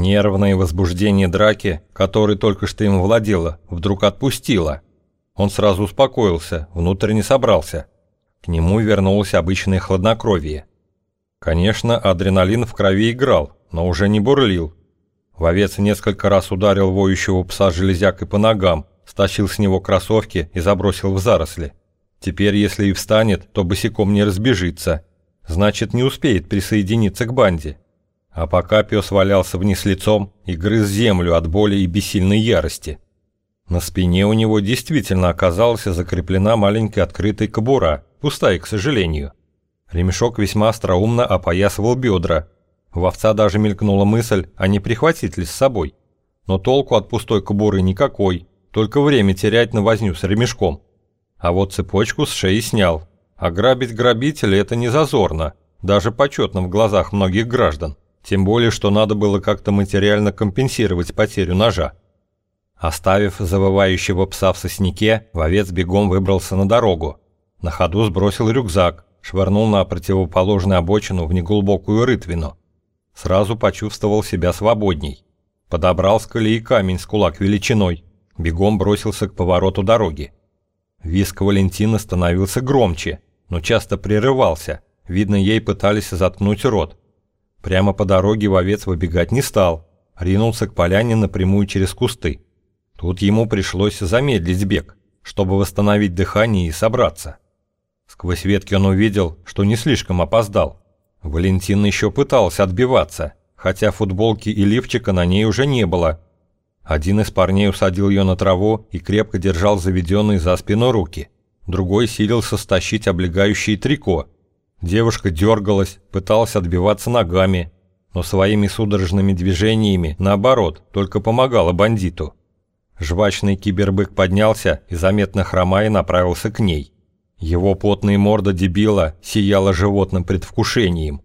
Нервное возбуждение драки, которой только что им владело, вдруг отпустило. Он сразу успокоился, внутренне собрался. К нему вернулось обычное хладнокровие. Конечно, адреналин в крови играл, но уже не бурлил. Вовец несколько раз ударил воющего пса железякой по ногам, стащил с него кроссовки и забросил в заросли. Теперь, если и встанет, то босиком не разбежится. Значит, не успеет присоединиться к банде. А пока пес валялся вниз лицом и грыз землю от боли и бессильной ярости. На спине у него действительно оказалась закреплена маленькая открытая кобура, пустая, к сожалению. Ремешок весьма остроумно опоясывал бедра. В овца даже мелькнула мысль, а не прихватить ли с собой. Но толку от пустой кобуры никакой, только время терять на возню с ремешком. А вот цепочку с шеи снял. Ограбить грабителя это не зазорно, даже почетно в глазах многих граждан. Тем более, что надо было как-то материально компенсировать потерю ножа. Оставив завывающего пса в сосняке, вовец бегом выбрался на дорогу. На ходу сбросил рюкзак, швырнул на противоположную обочину в неглубокую рытвину. Сразу почувствовал себя свободней. Подобрал с колеи камень с кулак величиной. Бегом бросился к повороту дороги. Виск Валентина становился громче, но часто прерывался. Видно, ей пытались заткнуть рот. Прямо по дороге вовец выбегать не стал, ринулся к поляне напрямую через кусты. Тут ему пришлось замедлить бег, чтобы восстановить дыхание и собраться. Сквозь ветки он увидел, что не слишком опоздал. Валентин еще пытался отбиваться, хотя футболки и лифчика на ней уже не было. Один из парней усадил ее на траву и крепко держал заведенные за спину руки. Другой силился стащить облегающее трико, Девушка дергалась, пыталась отбиваться ногами, но своими судорожными движениями, наоборот, только помогала бандиту. Жвачный кибербык поднялся и, заметно хромая, направился к ней. Его потная морда дебила сияла животным предвкушением.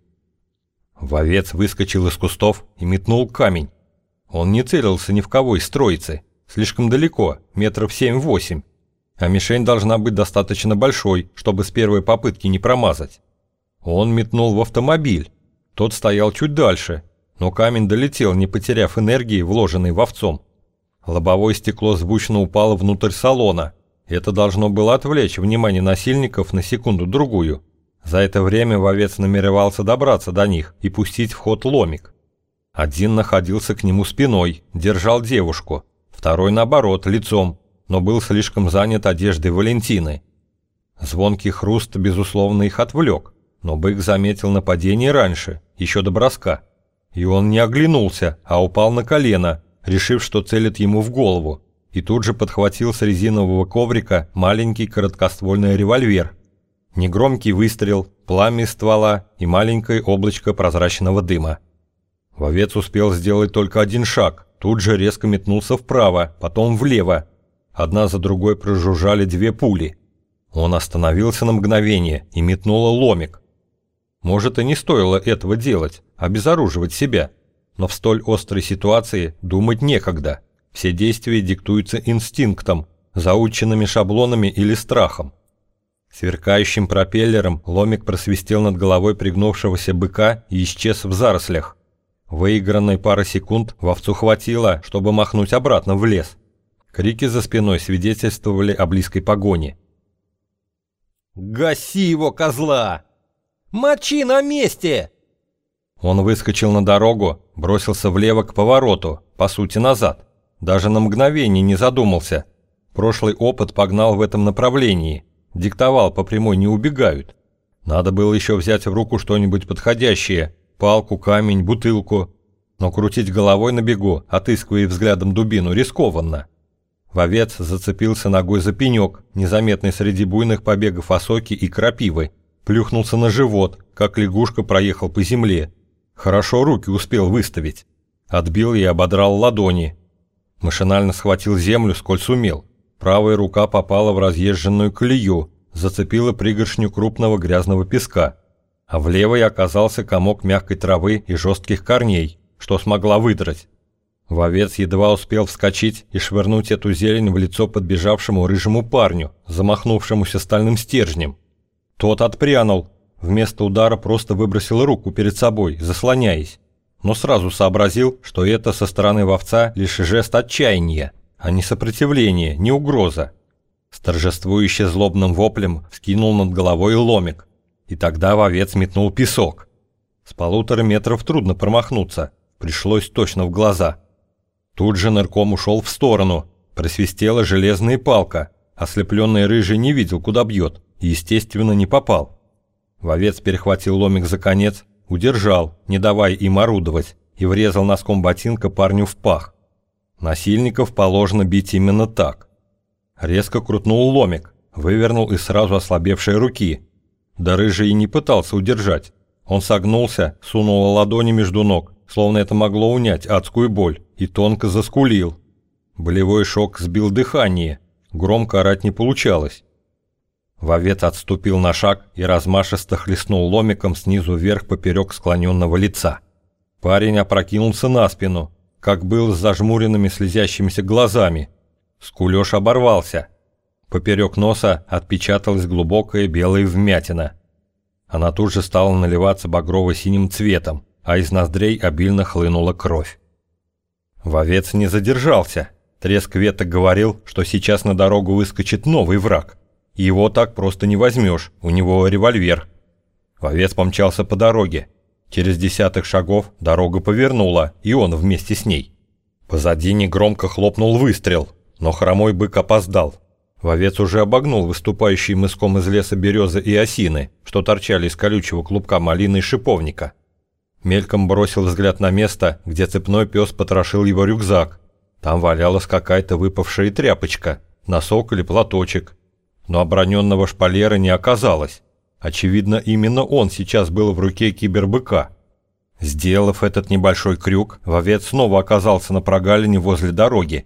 Вовец выскочил из кустов и метнул камень. Он не целился ни в кого из троицы, слишком далеко, метров семь-восемь, а мишень должна быть достаточно большой, чтобы с первой попытки не промазать. Он метнул в автомобиль. Тот стоял чуть дальше, но камень долетел, не потеряв энергии, вложенной в овцом. Лобовое стекло звучно упало внутрь салона. Это должно было отвлечь внимание насильников на секунду-другую. За это время вовец намеревался добраться до них и пустить в ход ломик. Один находился к нему спиной, держал девушку, второй наоборот, лицом, но был слишком занят одеждой Валентины. Звонкий хруст, безусловно, их отвлек. Но бык заметил нападение раньше, еще до броска. И он не оглянулся, а упал на колено, решив, что целит ему в голову. И тут же подхватил с резинового коврика маленький короткоствольный револьвер. Негромкий выстрел, пламя ствола и маленькое облачко прозрачного дыма. Вовец успел сделать только один шаг, тут же резко метнулся вправо, потом влево. Одна за другой прожужжали две пули. Он остановился на мгновение и метнула ломик, может, и не стоило этого делать, обезоруживать себя. Но в столь острой ситуации думать некогда. Все действия диктуются инстинктом, заученными шаблонами или страхом. Сверкающим пропеллером ломик просвистел над головой пригнувшегося быка и исчез в зарослях. Выигранной пары секунд вовцу хватило, чтобы махнуть обратно в лес. Крики за спиной свидетельствовали о близкой погоне. «Гаси его, козла!» Мочи на месте!» Он выскочил на дорогу, бросился влево к повороту, по сути назад. Даже на мгновение не задумался. Прошлый опыт погнал в этом направлении. Диктовал по прямой не убегают. Надо было еще взять в руку что-нибудь подходящее. Палку, камень, бутылку. Но крутить головой на бегу, отыскивая взглядом дубину, рискованно. Вовец зацепился ногой за пенек, незаметный среди буйных побегов осоки и крапивы, Плюхнулся на живот, как лягушка проехал по земле. Хорошо руки успел выставить. Отбил и ободрал ладони. Машинально схватил землю, сколь сумел. Правая рука попала в разъезженную колею, зацепила пригоршню крупного грязного песка. А в левой оказался комок мягкой травы и жестких корней, что смогла выдрать. Вовец едва успел вскочить и швырнуть эту зелень в лицо подбежавшему рыжему парню, замахнувшемуся стальным стержнем. Тот отпрянул. Вместо удара просто выбросил руку перед собой, заслоняясь. но сразу сообразил, что это со стороны вовца лишь жест отчаяния, а не сопротивление, не угроза. С торжествующе злобным воплем скинул над головой ломик, и тогда вовец метнул песок. С полутора метров трудно промахнуться, пришлось точно в глаза. Тут же нырком ушел в сторону, просвистела железная палка, ослепленный рыжий не видел, куда бьет, естественно, не попал. Вовец перехватил ломик за конец, удержал, не давая им орудовать, и врезал носком ботинка парню в пах. Насильников положено бить именно так. Резко крутнул ломик, вывернул из сразу ослабевшей руки. Да рыжий и не пытался удержать. Он согнулся, сунул ладони между ног, словно это могло унять адскую боль, и тонко заскулил. Болевой шок сбил дыхание, громко орать не получалось. Вовец отступил на шаг и размашисто хлестнул ломиком снизу вверх поперек склоненного лица. Парень опрокинулся на спину, как был с зажмуренными слезящимися глазами. Скулёж оборвался. Поперек носа отпечаталась глубокая белая вмятина. Она тут же стала наливаться багрово-синим цветом, а из ноздрей обильно хлынула кровь. Вовец не задержался. Треск веток говорил, что сейчас на дорогу выскочит новый враг – его так просто не возьмешь, у него револьвер. Вовец помчался по дороге. Через десятых шагов дорога повернула, и он вместе с ней. Позади негромко хлопнул выстрел, но хромой бык опоздал. Вовец уже обогнул выступающие мыском из леса березы и осины, что торчали из колючего клубка малины и шиповника. Мельком бросил взгляд на место, где цепной пес потрошил его рюкзак. Там валялась какая-то выпавшая тряпочка, носок или платочек, но оброненного шпалера не оказалось. Очевидно, именно он сейчас был в руке кибербыка. Сделав этот небольшой крюк, вовец снова оказался на прогалине возле дороги.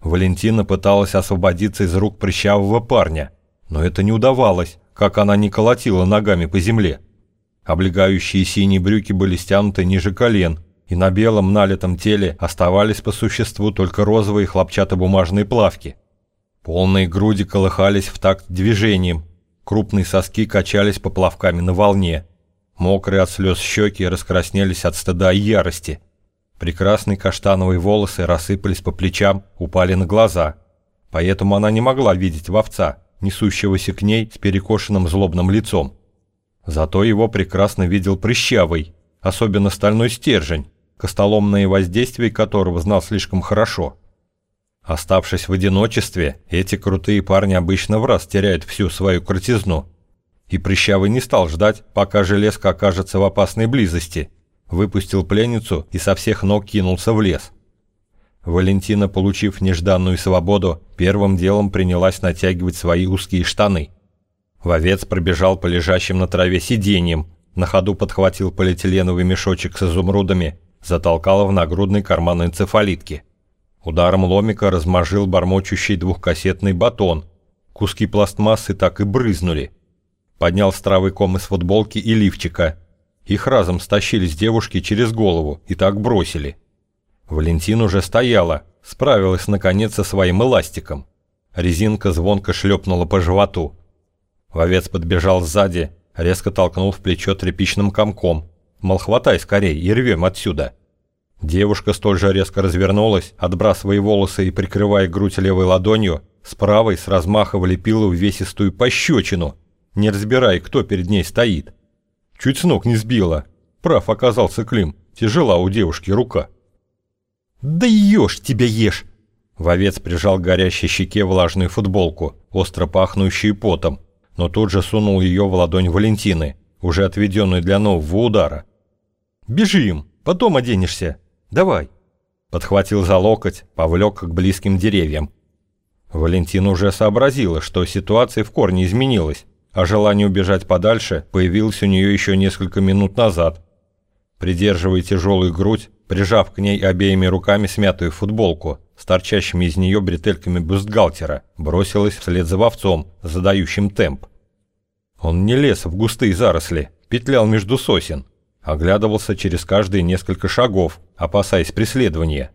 Валентина пыталась освободиться из рук прыщавого парня, но это не удавалось, как она не колотила ногами по земле. Облегающие синие брюки были стянуты ниже колен, и на белом налитом теле оставались по существу только розовые хлопчатобумажные плавки – Полные груди колыхались в такт движением, крупные соски качались поплавками на волне. Мокрые от слез щеки раскраснелись от стыда и ярости. Прекрасные каштановые волосы рассыпались по плечам, упали на глаза. Поэтому она не могла видеть вовца, несущегося к ней с перекошенным злобным лицом. Зато его прекрасно видел прыщавый, особенно стальной стержень, костоломное воздействие которого знал слишком хорошо – Оставшись в одиночестве, эти крутые парни обычно в раз теряют всю свою крутизну. И Прыщавый не стал ждать, пока железка окажется в опасной близости. Выпустил пленницу и со всех ног кинулся в лес. Валентина, получив нежданную свободу, первым делом принялась натягивать свои узкие штаны. Вовец пробежал по лежащим на траве сиденьям, на ходу подхватил полиэтиленовый мешочек с изумрудами, затолкал в нагрудный карман энцефалитки – Ударом ломика размажил бормочущий двухкассетный батон. Куски пластмассы так и брызнули. Поднял с травы ком из футболки и лифчика. Их разом стащили с девушки через голову и так бросили. Валентин уже стояла, справилась наконец со своим эластиком. Резинка звонко шлепнула по животу. Вовец подбежал сзади, резко толкнул в плечо тряпичным комком. Мол, хватай скорей и рвем отсюда. Девушка столь же резко развернулась, отбрасывая волосы и прикрывая грудь левой ладонью, с правой с размаха влепила увесистую пощечину, не разбирая, кто перед ней стоит. Чуть с ног не сбила. Прав оказался Клим, тяжела у девушки рука. «Да ешь тебя ешь!» Вовец прижал к горящей щеке влажную футболку, остро пахнущую потом, но тут же сунул ее в ладонь Валентины, уже отведенную для нового удара. «Бежим, потом оденешься!» Давай!» Подхватил за локоть, повлек к близким деревьям. Валентина уже сообразила, что ситуация в корне изменилась, а желание убежать подальше появилось у нее еще несколько минут назад. Придерживая тяжелую грудь, прижав к ней обеими руками смятую футболку с торчащими из нее бретельками бюстгальтера, бросилась вслед за вовцом, задающим темп. Он не лез в густые заросли, петлял между сосен, Оглядывался через каждые несколько шагов, опасаясь преследования.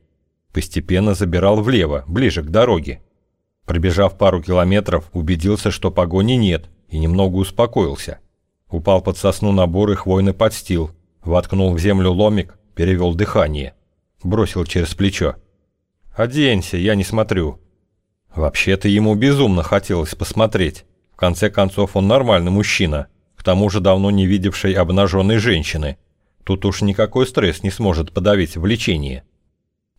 Постепенно забирал влево, ближе к дороге. Пробежав пару километров, убедился, что погони нет, и немного успокоился. Упал под сосну на бурый хвойный подстил, воткнул в землю ломик, перевел дыхание. Бросил через плечо. «Оденься, я не смотрю». Вообще-то ему безумно хотелось посмотреть. В конце концов, он нормальный мужчина, к тому же давно не видевший обнаженной женщины. Тут уж никакой стресс не сможет подавить влечение.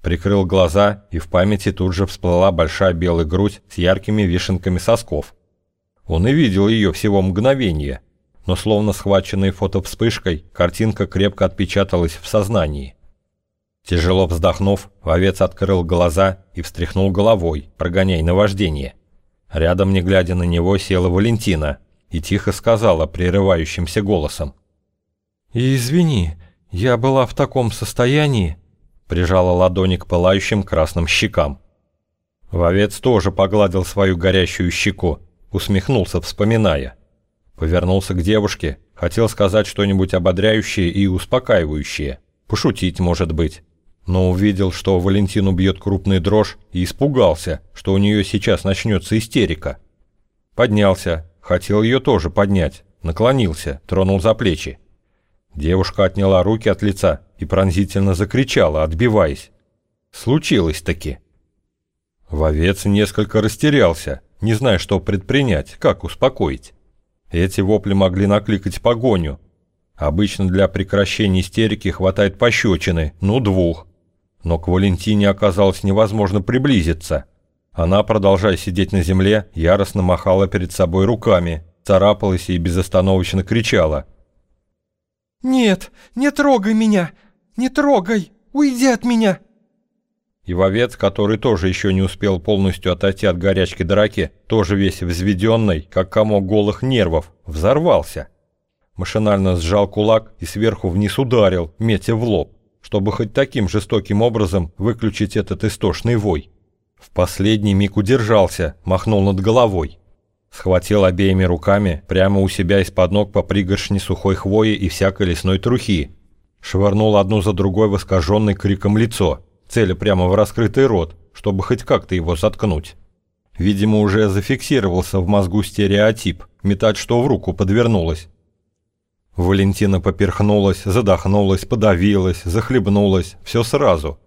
Прикрыл глаза, и в памяти тут же всплыла большая белая грудь с яркими вишенками сосков. Он и видел ее всего мгновение, но словно схваченной фотовспышкой, картинка крепко отпечаталась в сознании. Тяжело вздохнув, вовец открыл глаза и встряхнул головой, прогоняя наваждение. Рядом, не глядя на него, села Валентина и тихо сказала прерывающимся голосом. «Извини, я была в таком состоянии», прижала ладони к пылающим красным щекам. Вовец тоже погладил свою горящую щеку, усмехнулся, вспоминая. Повернулся к девушке, хотел сказать что-нибудь ободряющее и успокаивающее, пошутить, может быть но увидел, что Валентину бьет крупный дрожь и испугался, что у нее сейчас начнется истерика. Поднялся, хотел ее тоже поднять, наклонился, тронул за плечи. Девушка отняла руки от лица и пронзительно закричала, отбиваясь. Случилось-таки. Вовец несколько растерялся, не зная, что предпринять, как успокоить. Эти вопли могли накликать погоню. Обычно для прекращения истерики хватает пощечины, ну двух, но к Валентине оказалось невозможно приблизиться. Она, продолжая сидеть на земле, яростно махала перед собой руками, царапалась и безостановочно кричала. «Нет, не трогай меня! Не трогай! Уйди от меня!» И вовец, который тоже еще не успел полностью отойти от горячки драки, тоже весь взведенный, как комок голых нервов, взорвался. Машинально сжал кулак и сверху вниз ударил, метя в лоб чтобы хоть таким жестоким образом выключить этот истошный вой. В последний миг удержался, махнул над головой. Схватил обеими руками прямо у себя из-под ног по пригоршне сухой хвои и всякой лесной трухи. Швырнул одну за другой в искаженный криком лицо, целя прямо в раскрытый рот, чтобы хоть как-то его заткнуть. Видимо, уже зафиксировался в мозгу стереотип, метать что в руку подвернулось. Валентина поперхнулась, задохнулась, подавилась, захлебнулась, все сразу.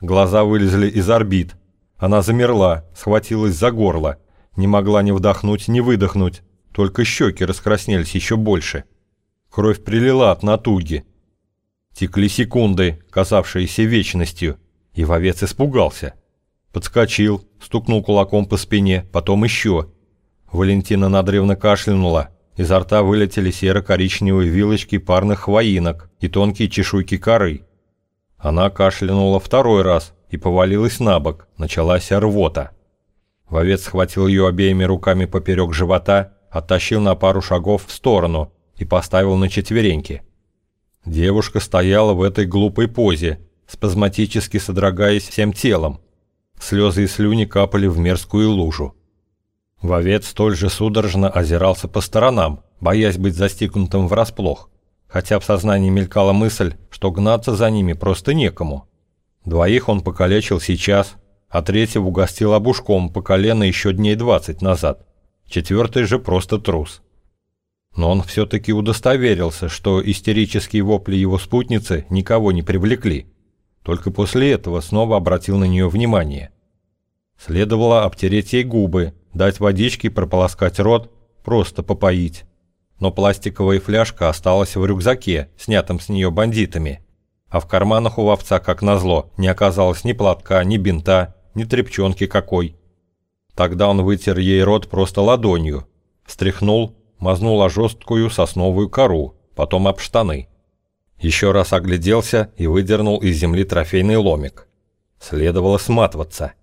Глаза вылезли из орбит. Она замерла, схватилась за горло. Не могла ни вдохнуть, ни выдохнуть. Только щеки раскраснелись еще больше. Кровь прилила от натуги. Текли секунды, казавшиеся вечностью, и вовец испугался. Подскочил, стукнул кулаком по спине, потом еще. Валентина надрывно кашлянула, Изо рта вылетели серо-коричневые вилочки парных хвоинок и тонкие чешуйки коры. Она кашлянула второй раз и повалилась на бок, началась рвота. Вовец схватил ее обеими руками поперек живота, оттащил на пару шагов в сторону и поставил на четвереньки. Девушка стояла в этой глупой позе, спазматически содрогаясь всем телом. Слезы и слюни капали в мерзкую лужу. Вовец столь же судорожно озирался по сторонам, боясь быть застигнутым врасплох, хотя в сознании мелькала мысль, что гнаться за ними просто некому. Двоих он покалечил сейчас, а третьего угостил обушком по колено еще дней двадцать назад. Четвертый же просто трус. Но он все-таки удостоверился, что истерические вопли его спутницы никого не привлекли. Только после этого снова обратил на нее внимание. Следовало обтереть ей губы, Дать водички, прополоскать рот, просто попоить. Но пластиковая фляжка осталась в рюкзаке, снятом с нее бандитами. А в карманах у овца, как назло, не оказалось ни платка, ни бинта, ни тряпчонки какой. Тогда он вытер ей рот просто ладонью, встряхнул, мазнул о жесткую сосновую кору, потом об штаны. Еще раз огляделся и выдернул из земли трофейный ломик. Следовало сматываться.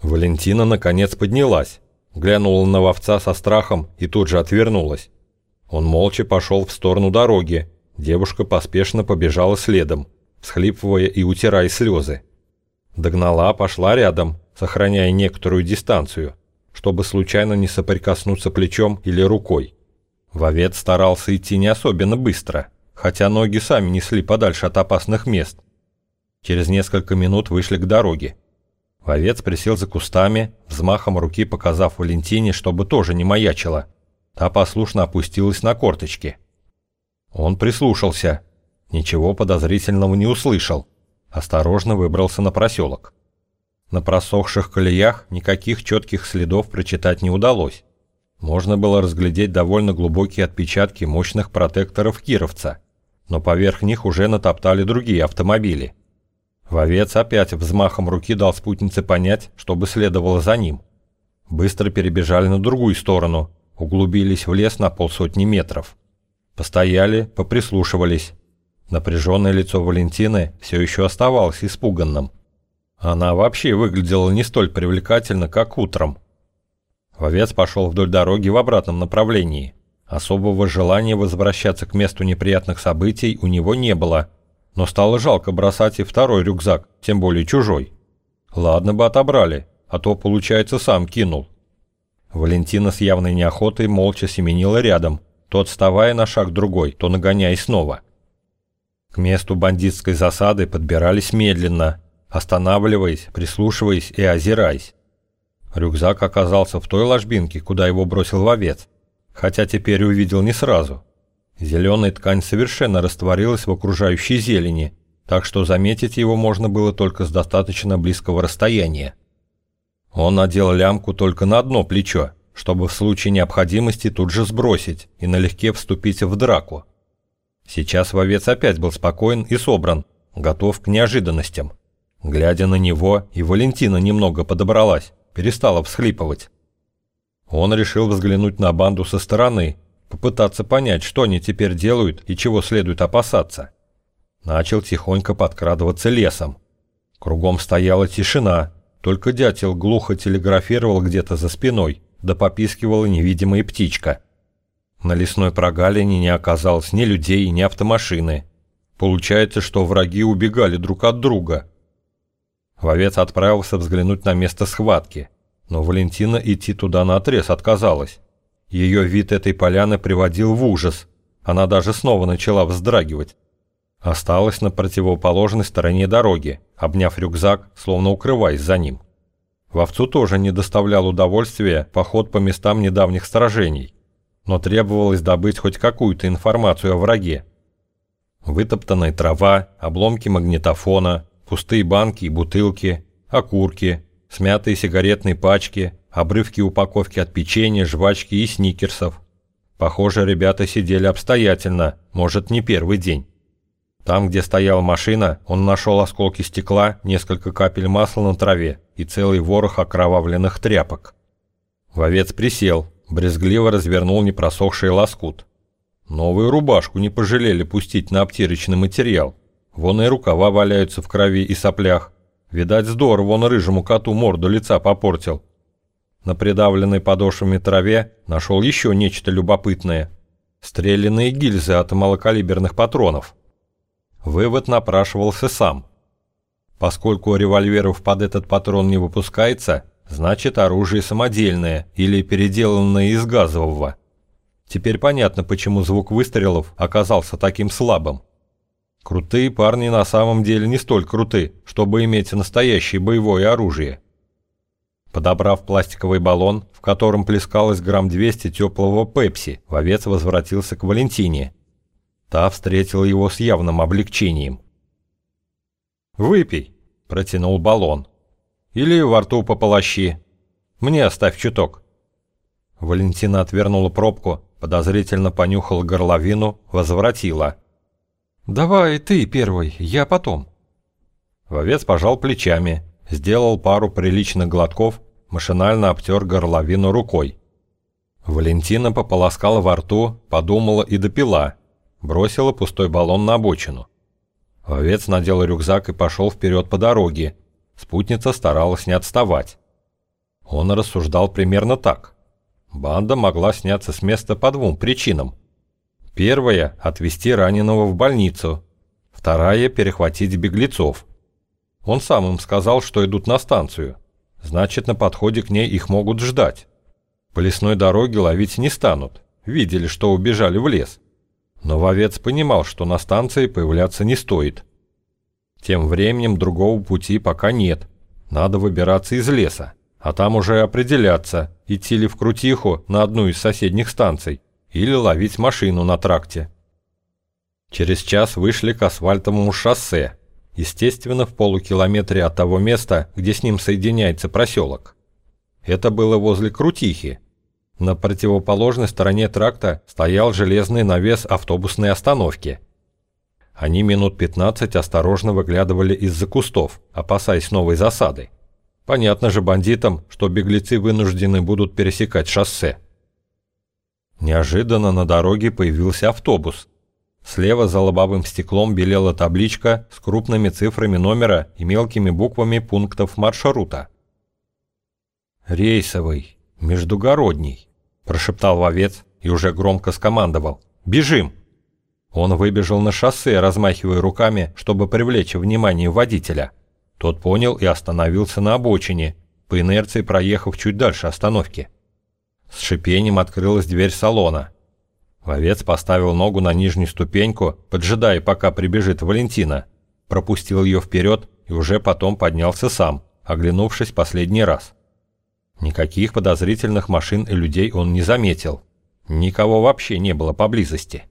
Валентина наконец поднялась, глянула на вовца со страхом и тут же отвернулась. Он молча пошел в сторону дороги, девушка поспешно побежала следом, всхлипывая и утирая слезы. Догнала, пошла рядом, сохраняя некоторую дистанцию, чтобы случайно не соприкоснуться плечом или рукой. Вовец старался идти не особенно быстро, хотя ноги сами несли подальше от опасных мест. Через несколько минут вышли к дороге. Вовец присел за кустами, взмахом руки показав Валентине, чтобы тоже не маячила. Та послушно опустилась на корточки. Он прислушался. Ничего подозрительного не услышал. Осторожно выбрался на проселок. На просохших колеях никаких четких следов прочитать не удалось. Можно было разглядеть довольно глубокие отпечатки мощных протекторов кировца, но поверх них уже натоптали другие автомобили. Вовец опять взмахом руки дал спутнице понять, чтобы следовало за ним. Быстро перебежали на другую сторону, углубились в лес на полсотни метров. Постояли, поприслушивались. Напряженное лицо Валентины все еще оставалось испуганным. Она вообще выглядела не столь привлекательно, как утром. Вовец пошел вдоль дороги в обратном направлении. Особого желания возвращаться к месту неприятных событий у него не было, но стало жалко бросать и второй рюкзак, тем более чужой. Ладно бы отобрали, а то, получается, сам кинул. Валентина с явной неохотой молча семенила рядом, то отставая на шаг другой, то нагоняясь снова. К месту бандитской засады подбирались медленно, останавливаясь, прислушиваясь и озираясь. Рюкзак оказался в той ложбинке, куда его бросил вовец, хотя теперь увидел не сразу. Зеленая ткань совершенно растворилась в окружающей зелени, так что заметить его можно было только с достаточно близкого расстояния. Он надел лямку только на одно плечо, чтобы в случае необходимости тут же сбросить и налегке вступить в драку. Сейчас вовец опять был спокоен и собран, готов к неожиданностям. Глядя на него, и Валентина немного подобралась, перестала всхлипывать. Он решил взглянуть на банду со стороны, попытаться понять, что они теперь делают и чего следует опасаться. Начал тихонько подкрадываться лесом. Кругом стояла тишина, только дятел глухо телеграфировал где-то за спиной, да попискивала невидимая птичка. На лесной прогалине не оказалось ни людей, ни автомашины. Получается, что враги убегали друг от друга. Вовец отправился взглянуть на место схватки, но Валентина идти туда наотрез отказалась. Ее вид этой поляны приводил в ужас. Она даже снова начала вздрагивать. Осталась на противоположной стороне дороги, обняв рюкзак, словно укрываясь за ним. Вовцу тоже не доставлял удовольствия поход по местам недавних сражений, но требовалось добыть хоть какую-то информацию о враге. Вытоптанная трава, обломки магнитофона, пустые банки и бутылки, окурки, смятые сигаретные пачки, обрывки упаковки от печенья, жвачки и сникерсов. Похоже, ребята сидели обстоятельно, может, не первый день. Там, где стояла машина, он нашел осколки стекла, несколько капель масла на траве и целый ворох окровавленных тряпок. Вовец присел, брезгливо развернул непросохший лоскут. Новую рубашку не пожалели пустить на обтирочный материал. Вон и рукава валяются в крови и соплях. Видать, здорово он рыжему коту морду лица попортил. На придавленной подошвами траве нашел еще нечто любопытное. Стрелянные гильзы от малокалиберных патронов. Вывод напрашивался сам. Поскольку револьверов под этот патрон не выпускается, значит оружие самодельное или переделанное из газового. Теперь понятно, почему звук выстрелов оказался таким слабым. Крутые парни на самом деле не столь круты, чтобы иметь настоящее боевое оружие. Подобрав пластиковый баллон, в котором плескалось грамм 200 теплого пепси, вовец возвратился к Валентине – Та встретила его с явным облегчением. «Выпей», — протянул баллон. «Или во рту пополощи. Мне оставь чуток». Валентина отвернула пробку, подозрительно понюхала горловину, возвратила. «Давай ты первый, я потом». Вовец пожал плечами, сделал пару приличных глотков, машинально обтер горловину рукой. Валентина пополоскала во рту, подумала и допила, бросила пустой баллон на обочину. Овец надел рюкзак и пошел вперед по дороге. Спутница старалась не отставать. Он рассуждал примерно так. Банда могла сняться с места по двум причинам. Первая – отвезти раненого в больницу. Вторая – перехватить беглецов. Он сам им сказал, что идут на станцию. Значит, на подходе к ней их могут ждать. По лесной дороге ловить не станут. Видели, что убежали в лес. Но вовец понимал, что на станции появляться не стоит. Тем временем другого пути пока нет. Надо выбираться из леса, а там уже определяться, идти ли в Крутиху на одну из соседних станций или ловить машину на тракте. Через час вышли к асфальтовому шоссе, естественно, в полукилометре от того места, где с ним соединяется проселок. Это было возле Крутихи. На противоположной стороне тракта стоял железный навес автобусной остановки. Они минут 15 осторожно выглядывали из-за кустов, опасаясь новой засады. Понятно же бандитам, что беглецы вынуждены будут пересекать шоссе. Неожиданно на дороге появился автобус. Слева за лобовым стеклом белела табличка с крупными цифрами номера и мелкими буквами пунктов маршрута. «Рейсовый, междугородний», – прошептал вовец и уже громко скомандовал. «Бежим!» Он выбежал на шоссе, размахивая руками, чтобы привлечь внимание водителя – тот понял и остановился на обочине, по инерции проехав чуть дальше остановки. С шипением открылась дверь салона. Вовец поставил ногу на нижнюю ступеньку, поджидая, пока прибежит Валентина. Пропустил ее вперед и уже потом поднялся сам, оглянувшись последний раз. Никаких подозрительных машин и людей он не заметил. Никого вообще не было поблизости.